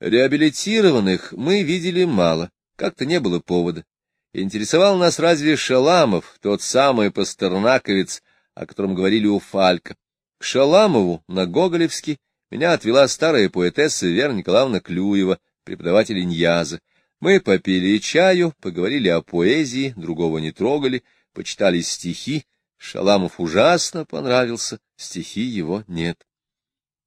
Реабилитированных мы видели мало, как-то не было повода. Интересовал нас разве Шаламов, тот самый пастернаковец, о котором говорили у Фалька. К Шаламову на Гоголевский меня отвела старая поэтесса Вера Николаевна Клюева, преподаватель Иньяза. Мы попили чаю, поговорили о поэзии, другого не трогали, почитали стихи. Шаламов ужасно понравился, стихи его нет.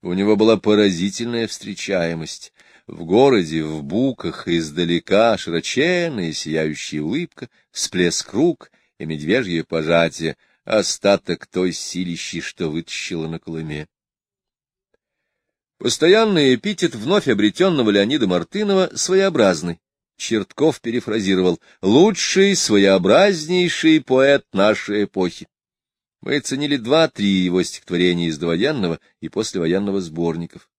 У него была поразительная встречаемость. В городе, в буках, издалека широченная сияющая улыбка, всплеск рук и медвежье пожатие, остаток той силищи, что вытащила на Колыме. Постоянный эпитет вновь обретенного Леонида Мартынова своеобразный. Чертков перефразировал «лучший, своеобразнейший поэт нашей эпохи». Мы ценили два-три его стихотворения из довоенного и послевоенного сборников.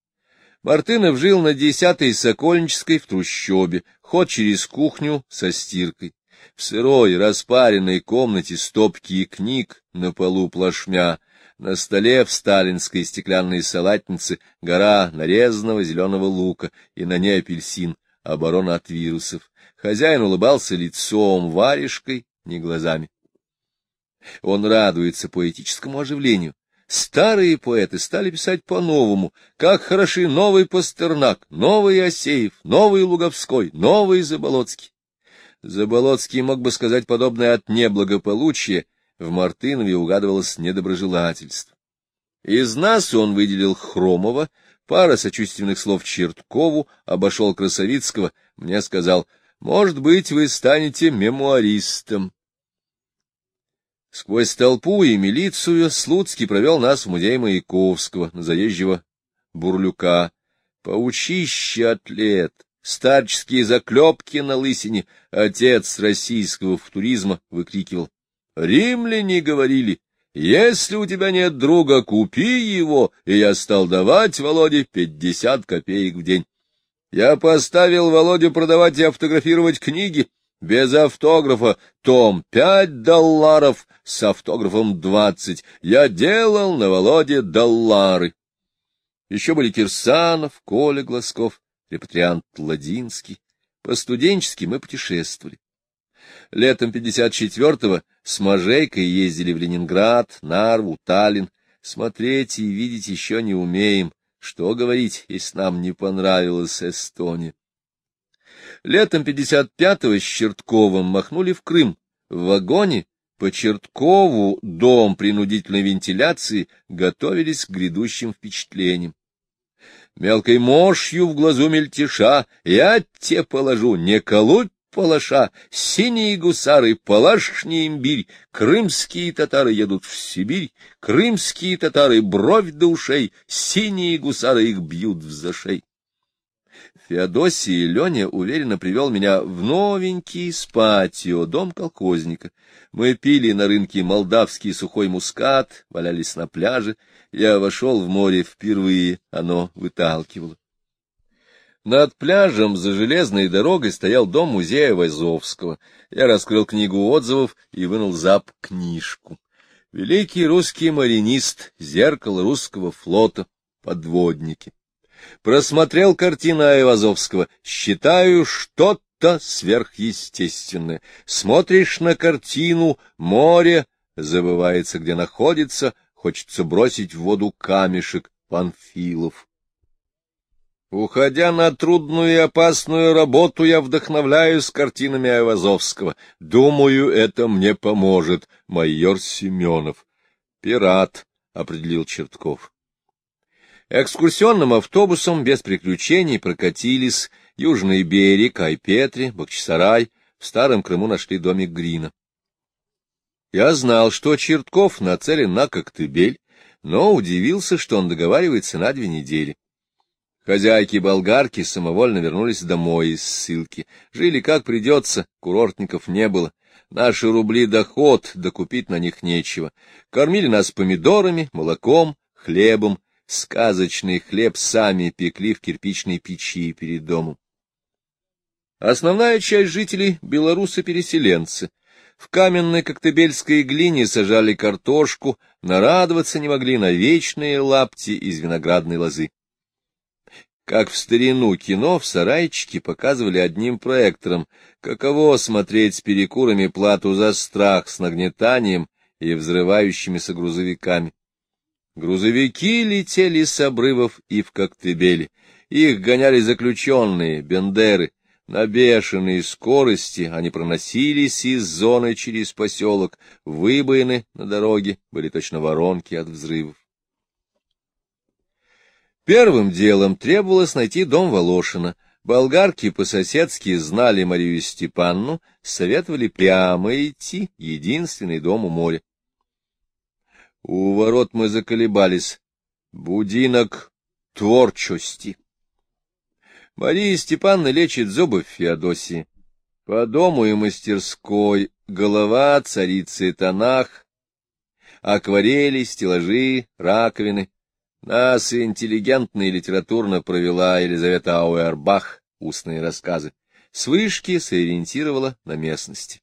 Мартынов жил на десятой Сокольнической в трущобе, ход через кухню со стиркой. В сырой, распаренной комнате стопки книг на полу плашмя, на столе в сталинской стеклянной салатнице гора нарезанного зеленого лука и на ней апельсин, оборона от вирусов. Хозяин улыбался лицом, варежкой, не глазами. Он радуется поэтическому оживлению. Старые поэты стали писать по-новому, как хороши новый Пастернак, новый Осеев, новый Луговской, новый Заболоцкий. Заболоцкий мог бы сказать подобное от неблагополучия, в Мартынове угадывалось недоброжелательство. Из нас он выделил Хромова, пара сочувственных слов Черткову, обошел Красовицкого, мне сказал, «Может быть, вы станете мемуаристом». Сквозь толпу и милицию Слуцкий провел нас в музей Маяковского, на заезжего Бурлюка. Паучище атлет, старческие заклепки на лысине, отец российского футуризма выкрикивал. Римляне говорили, если у тебя нет друга, купи его, и я стал давать Володе пятьдесят копеек в день. Я поставил Володю продавать и автографировать книги, без автографа, том пять долларов, с автографом двадцать. Я делал на Володе доллары. Еще были Кирсанов, Коля Глазков, репатриант Ладинский. По-студенчески мы путешествовали. Летом 54-го с Можейкой ездили в Ленинград, Нарву, Таллин. Смотреть и видеть еще не умеем. Что говорить, если нам не понравилась Эстония? Летом 55-го с Чертковым махнули в Крым. В вагоне по Черткову дом принудительной вентиляции готовились к грядущим впечатлениям. Мелкой мошью в глазу мельтеша я те положу, не колоть палаша, синие гусары, палашний имбирь, крымские татары едут в Сибирь, крымские татары бровь до ушей, синие гусары их бьют в зашей. Феодосий Леня уверенно привел меня в новенький спатио, дом колхозника. Мы пили на рынке молдавский сухой мускат, валялись на пляже. Я вошел в море впервые, оно выталкивало. Над пляжем за железной дорогой стоял дом музея Вазовского. Я раскрыл книгу отзывов и вынул зап книжку. Великий русский маринист, зеркало русского флота, подводники. Просмотрел картину Айвазовского. Считаю, что-то сверхъестественное. Смотришь на картину, море, забывается, где находится, хочется бросить в воду камешек, Панфилов. Уходя на трудную и опасную работу, я вдохновляюсь картинами Айвазовского. Думаю, это мне поможет, майор Семенов. Пират, — определил Чертков. Экскурсионным автобусом без приключений прокатились Южный берег, Айпетри, Бахчисарай. В Старом Крыму нашли домик Грина. Я знал, что Чертков нацелен на Коктебель, но удивился, что он договаривается на две недели. Хозяйки-болгарки самовольно вернулись домой из ссылки. Жили как придется, курортников не было. Наши рубли доход, докупить на них нечего. Кормили нас помидорами, молоком, хлебом, сказочный хлеб сами пекли в кирпичной печи перед домом. Основная часть жителей — белорусы-переселенцы. В каменной коктебельской глине сажали картошку, нарадоваться не могли на вечные лапти из виноградной лозы. как в старину кино в сарайчике показывали одним проектором, каково смотреть с перекурами плату за страх с нагнетанием и взрывающимися грузовиками. Грузовики летели с обрывов и в Коктебеле, их гоняли заключенные, бендеры, на бешеной скорости они проносились из зоны через поселок, выбоины на дороге были точно воронки от взрывов. Первым делом требовалось найти дом Волошина. Болгарки по-соседски знали Марию Степанну, советовали прямо идти, единственный дом у моря. У ворот мы заколебались. Будинок творчести. Мария Степановна лечит зубы в Феодосии. По дому и мастерской голова царицы Танах, акварели, стеллажи, раковины. Нас интеллигентно и литературно провела Елизавета Ауэрбах, устные рассказы. С вышки сориентировала на местности.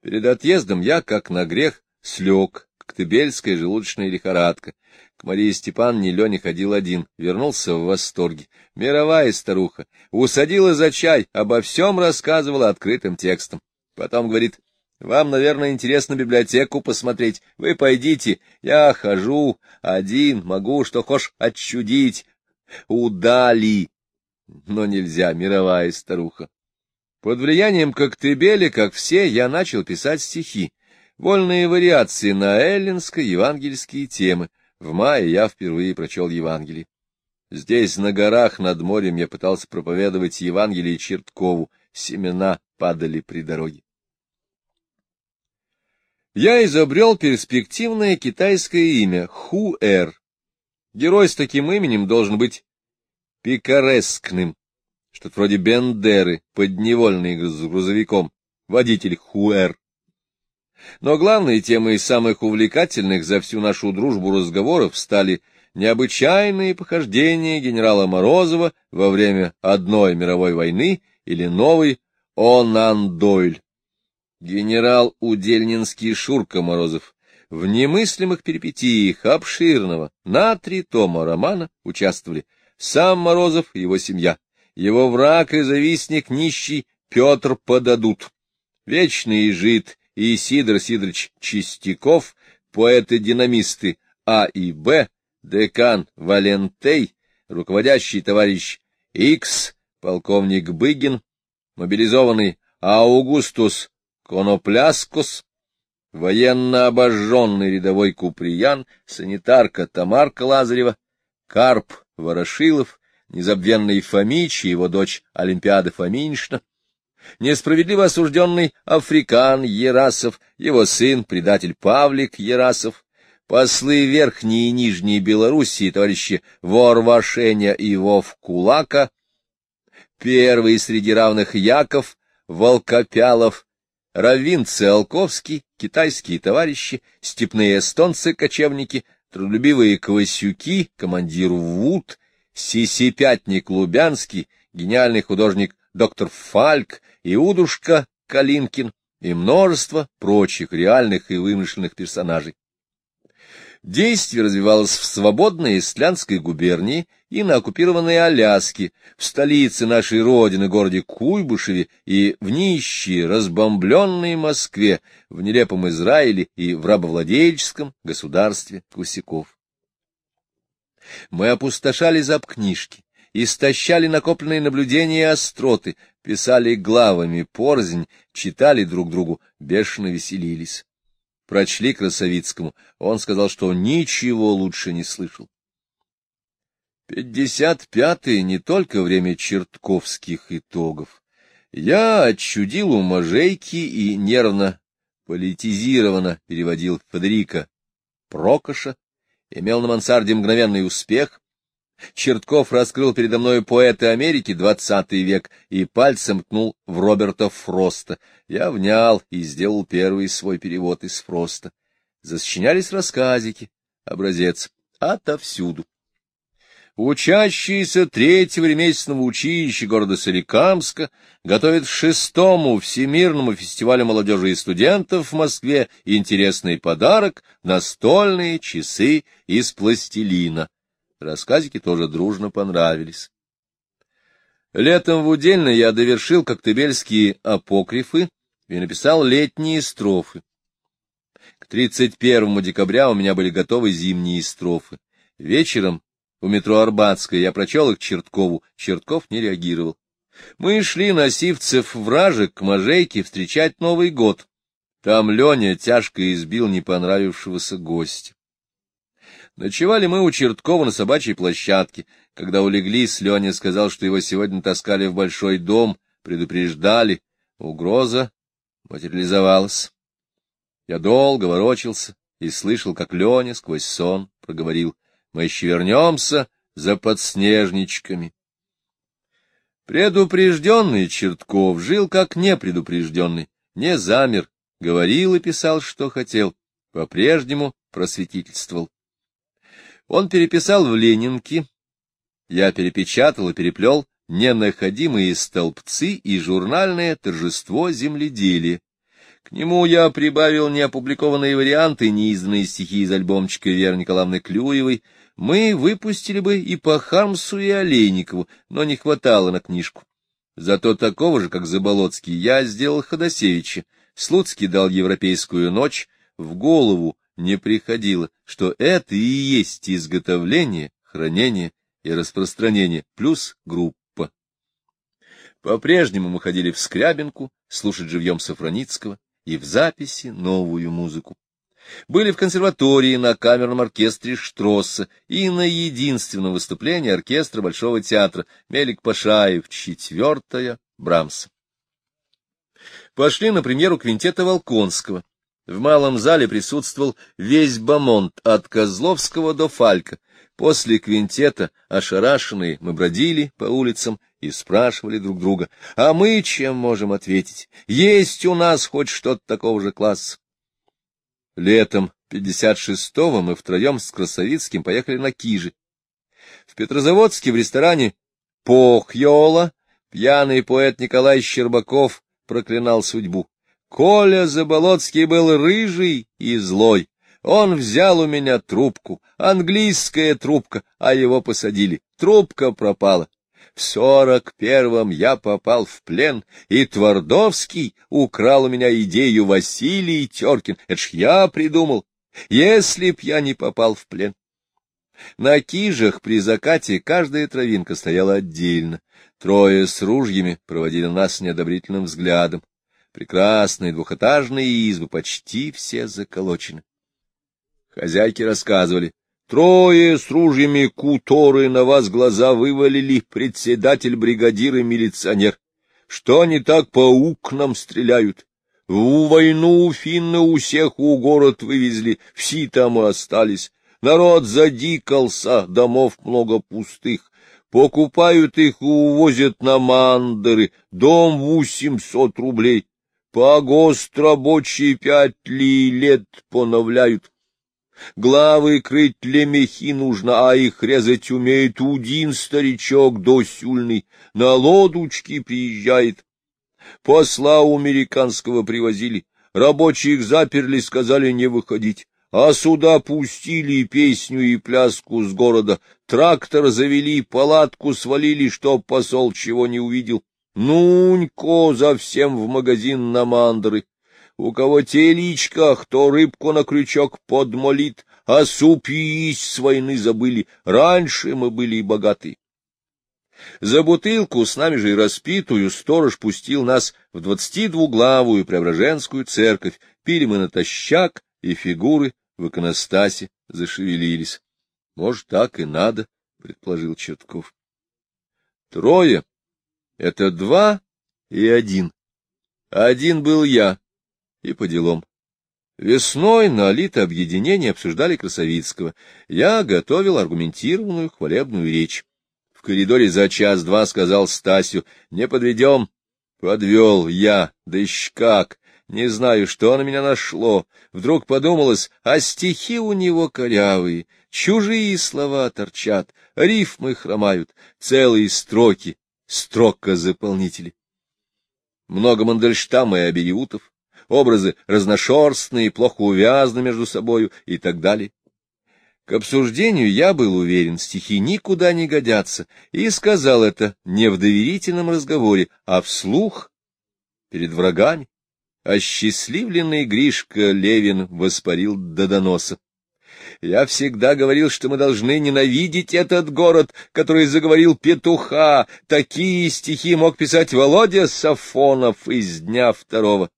Перед отъездом я, как на грех, слег, коктебельская желудочная лихорадка. К Марии Степановне Леня ходил один, вернулся в восторге. Мировая старуха. Усадила за чай, обо всем рассказывала открытым текстом. Потом говорит, вам, наверное, интересно библиотеку посмотреть. Вы пойдите, я хожу один, могу, что хошь, отчудить. Удали. Но нельзя, мировая старуха. Под влиянием Коктебеля, как все, я начал писать стихи. Вольные вариации на эллинско-евангельские темы. В мае я впервые прочел Евангелие. Здесь, на горах над морем, я пытался проповедовать Евангелие Черткову. Семена падали при дороге я изобрел перспективное китайское имя Ху-Эр. Герой с таким именем должен быть пикарескным, что-то вроде Бендеры, подневольный грузовиком, водитель Ху-Эр. Но главной темой самых увлекательных за всю нашу дружбу разговоров стали необычайные похождения генерала Морозова во время одной мировой войны или новый Онан Дойль. Генерал Удельнинский Шурка Морозов в немыслимых перипетиях обширного на три тома романа участвовали сам Морозов и его семья, его враг и завистник нищий Петр Подадут, вечный жид и Сидор Сидорович Чистяков, поэты-динамисты А и Б, декан Валентей, руководящий товарищ Икс, полковник Быгин, мобилизованный Аугустус Конопляскус, военно обожженный рядовой Куприян, санитарка Тамарка Лазарева, Карп Ворошилов, незабвенный Фомич и его дочь Олимпиада Фоминишна, несправедливо осужденный Африкан Ерасов, его сын, предатель Павлик Ерасов, послы Верхней и Нижней Белоруссии, товарищи Ворвашеня и Вов Кулака, первый среди равных Яков, Волкопялов, Равин Циолковский, китайские товарищи, степные эстонцы-кочевники, трудолюбивые квасюки, командир Вуд, Сисипятник Лубянский, гениальный художник доктор Фальк, Иудушка Калинкин и множество прочих реальных и вымышленных персонажей. Действие развивалось в свободной Исландской губернии и на оккупированной Аляске, в столице нашей родины, городе Куйбышеве, и в нищей, разбомбленной Москве, в нелепом Израиле и в рабовладельческом государстве Кусяков. Мы опустошали запкнижки, истощали накопленные наблюдения и остроты, писали главами порознь, читали друг другу, бешено веселились прочли Красовицкому, он сказал, что ничего лучше не слышал. Пятьдесят пятый не только время чертковских итогов. Я отчудил у Можейки и нервно, политизированно переводил Федерика Прокоша, имел на мансарде мгновенный успех, Чертков раскрыл передо мной поэты Америки двадцатый век и пальцем ткнул в Роберта Фроста. Я внял и сделал первый свой перевод из Фроста. Засчинялись рассказики, образец, отовсюду. Учащиеся третьего ремесленного училища города Соликамска готовят к шестому Всемирному фестивалю молодежи и студентов в Москве интересный подарок — настольные часы из пластилина. Рассказики тоже дружно понравились. Летом в Удельно я довершил коктебельские апокрифы и написал летние строфы. К 31 декабря у меня были готовы зимние строфы. Вечером у метро Арбатская я прочел их Черткову, Чертков не реагировал. Мы шли на Сивцев вражек к Можейке встречать Новый год. Там Леня тяжко избил не понравившегося гостя. Ночевали мы у Черткова на собачьей площадке. Когда улеглись, Леня сказал, что его сегодня таскали в большой дом, предупреждали. Угроза материализовалась. Я долго ворочался и слышал, как Леня сквозь сон проговорил. Мы еще вернемся за подснежничками. Предупрежденный Чертков жил как непредупрежденный, не замер, говорил и писал, что хотел, по-прежнему просветительствовал. Он переписал в Ленинке, я перепечатал и переплел ненаходимые столбцы и журнальное торжество земледелия. К нему я прибавил неопубликованные варианты, неизданные стихи из альбомчика Веры Николаевны Клюевой. Мы выпустили бы и по Хармсу, и Олейникову, но не хватало на книжку. Зато такого же, как Заболоцкий, я сделал Ходосевича. Слуцкий дал «Европейскую ночь», в голову не приходило, что это и есть изготовление, хранение и распространение, плюс группа. По-прежнему мы ходили в Скрябинку, слушать живьем Сафроницкого и в записи новую музыку. Были в консерватории на камерном оркестре Штросса и на единственном выступлении оркестра Большого театра Мелик Пашаев, четвертая Брамса. Пошли на премьеру квинтета Волконского. В малом зале присутствовал весь бомонд от Козловского до Фалька. После квинтета, ошарашенные, мы бродили по улицам и спрашивали друг друга, а мы чем можем ответить? Есть у нас хоть что-то такого же класса? Летом 56-го мы втроем с Красовицким поехали на Кижи. В Петрозаводске в ресторане Похьола пьяный поэт Николай Щербаков проклинал судьбу. Коля Заболоцкий был рыжий и злой. Он взял у меня трубку, английская трубка, а его посадили. Трубка пропала. В сорок первом я попал в плен, и Твардовский украл у меня идею Василий Теркин. Это ж я придумал, если б я не попал в плен. На кижах при закате каждая травинка стояла отдельно. Трое с ружьями проводили нас неодобрительным взглядом. Прекрасные двухэтажные избы почти все заколочены. Хозяйки рассказывали. Трое с ружьями куторы на вас глаза вывалили, председатель, бригадир и милиционер. Что они так по окнам стреляют? В войну финны у всех у город вывезли, все там и остались. Народ задикался, домов много пустых. Покупают их и увозят на мандеры, дом восемьсот рублей. Погост рабочие пять ли лет поновляют. Главы крыть лемехи нужно, а их резать умеет один старичок досюльный, на лодочке приезжает. Посла у американского привозили, рабочих заперли, сказали не выходить, а сюда пустили песню и пляску с города, трактор завели, палатку свалили, чтоб посол чего не увидел. Нунько за всем в магазин на мандры. У кого теличка, кто рыбку на крючок подмолит, а суп есть с войны забыли. Раньше мы были и богаты. За бутылку, с нами же и распитую, сторож пустил нас в двадцати двуглавую Преображенскую церковь. Пили мы натощак, и фигуры в иконостасе зашевелились. — Может, так и надо, — предположил Чертков. Трое это два и один. Один был я, и по делам. Весной на Алита объединение обсуждали Красовицкого. Я готовил аргументированную хвалебную речь. В коридоре за час-два сказал Стасю, не подведем. Подвел я, да еще как. Не знаю, что на меня нашло. Вдруг подумалось, а стихи у него корявые, чужие слова торчат, рифмы хромают, целые строки строкозаполнители. Много Мандельштама и Абериутов, образы разношерстные, плохо увязаны между собою и так далее. К обсуждению я был уверен, стихи никуда не годятся, и сказал это не в доверительном разговоре, а вслух перед врагами. Осчастливленный Гришка Левин воспарил до доноса. Я всегда говорил, что мы должны ненавидеть этот город, который заговорил петуха. Такие стихи мог писать Володя Сафонов из дня второго.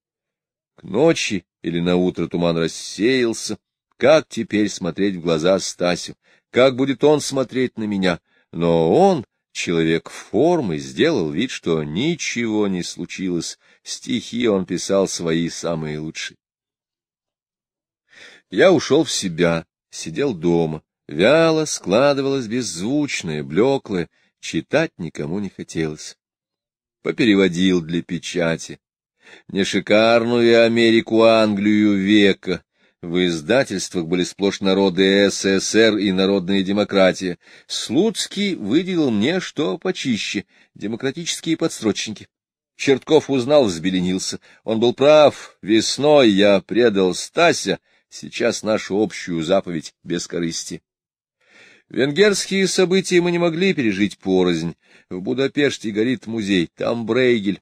К ночи или на утро туман рассеялся. Как теперь смотреть в глаза Стасю? Как будет он смотреть на меня? Но он, человек формы, сделал вид, что ничего не случилось. Стихи он писал свои самые лучшие. Я ушел в себя, сидел дома. Вяло складывалось беззвучное, блеклое, читать никому не хотелось. Попереводил для печати. Не шикарную Америку, Англию века, в издательствах были сплошь народы СССР и народная демократия. Слуцкий выделил мне что почище — демократические подстрочники. Чертков узнал, взбеленился. Он был прав. Весной я предал Стася, сейчас нашу общую заповедь без корысти. Венгерские события мы не могли пережить порознь. В Будапеште горит музей, там Брейгель.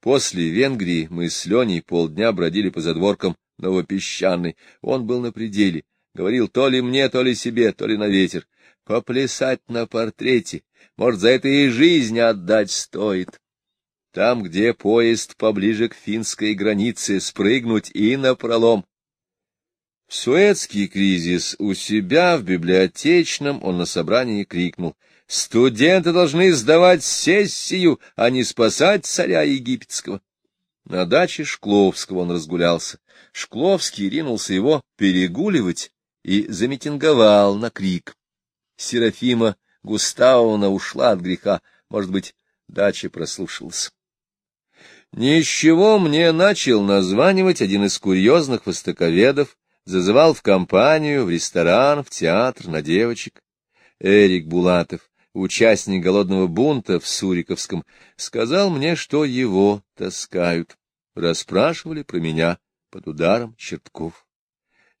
После Венгрии мы с Леней полдня бродили по задворкам Новопесчаный. Он был на пределе, говорил то ли мне, то ли себе, то ли на ветер. Поплясать на портрете, может, за это и жизнь отдать стоит. Там, где поезд поближе к финской границе, спрыгнуть и напролом. Суэцкий кризис у себя в библиотечном он на собрании крикнул «Студенты должны сдавать сессию, а не спасать царя египетского». На даче Шкловского он разгулялся. Шкловский ринулся его перегуливать и замитинговал на крик. Серафима Густавовна ушла от греха, может быть, дача прослушалась. Ничего мне начал названивать один из курьезных востоковедов, зазывал в компанию, в ресторан, в театр, на девочек. Эрик Булатов, участник голодного бунта в Суриковском, сказал мне, что его таскают. Расспрашивали про меня под ударом чертков.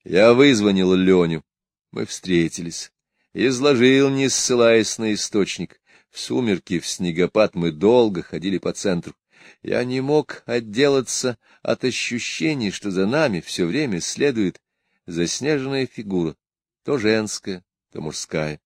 Я вызвонил Леню. Мы встретились. Изложил, не ссылаясь на источник. В сумерки, в снегопад мы долго ходили по центру. Я не мог отделаться от ощущения, что за нами все время следует заснеженная фигура, то женская, то мужская.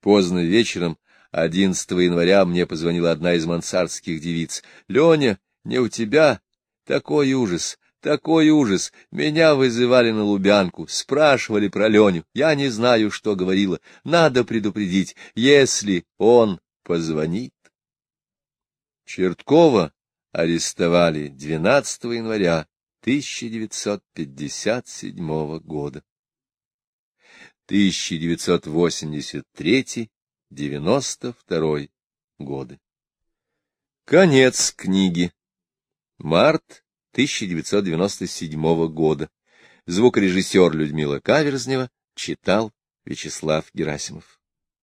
Поздно вечером, 11 января, мне позвонила одна из мансардских девиц. — Леня, не у тебя? Такой ужас, такой ужас. Меня вызывали на Лубянку, спрашивали про Леню. Я не знаю, что говорила. Надо предупредить, если он позвонит. Черткова арестовали 12 января 1957 года. 1983-92 годы. Конец книги. Март 1997 года. Звукорежиссер Людмила Каверзнева читал Вячеслав Герасимов.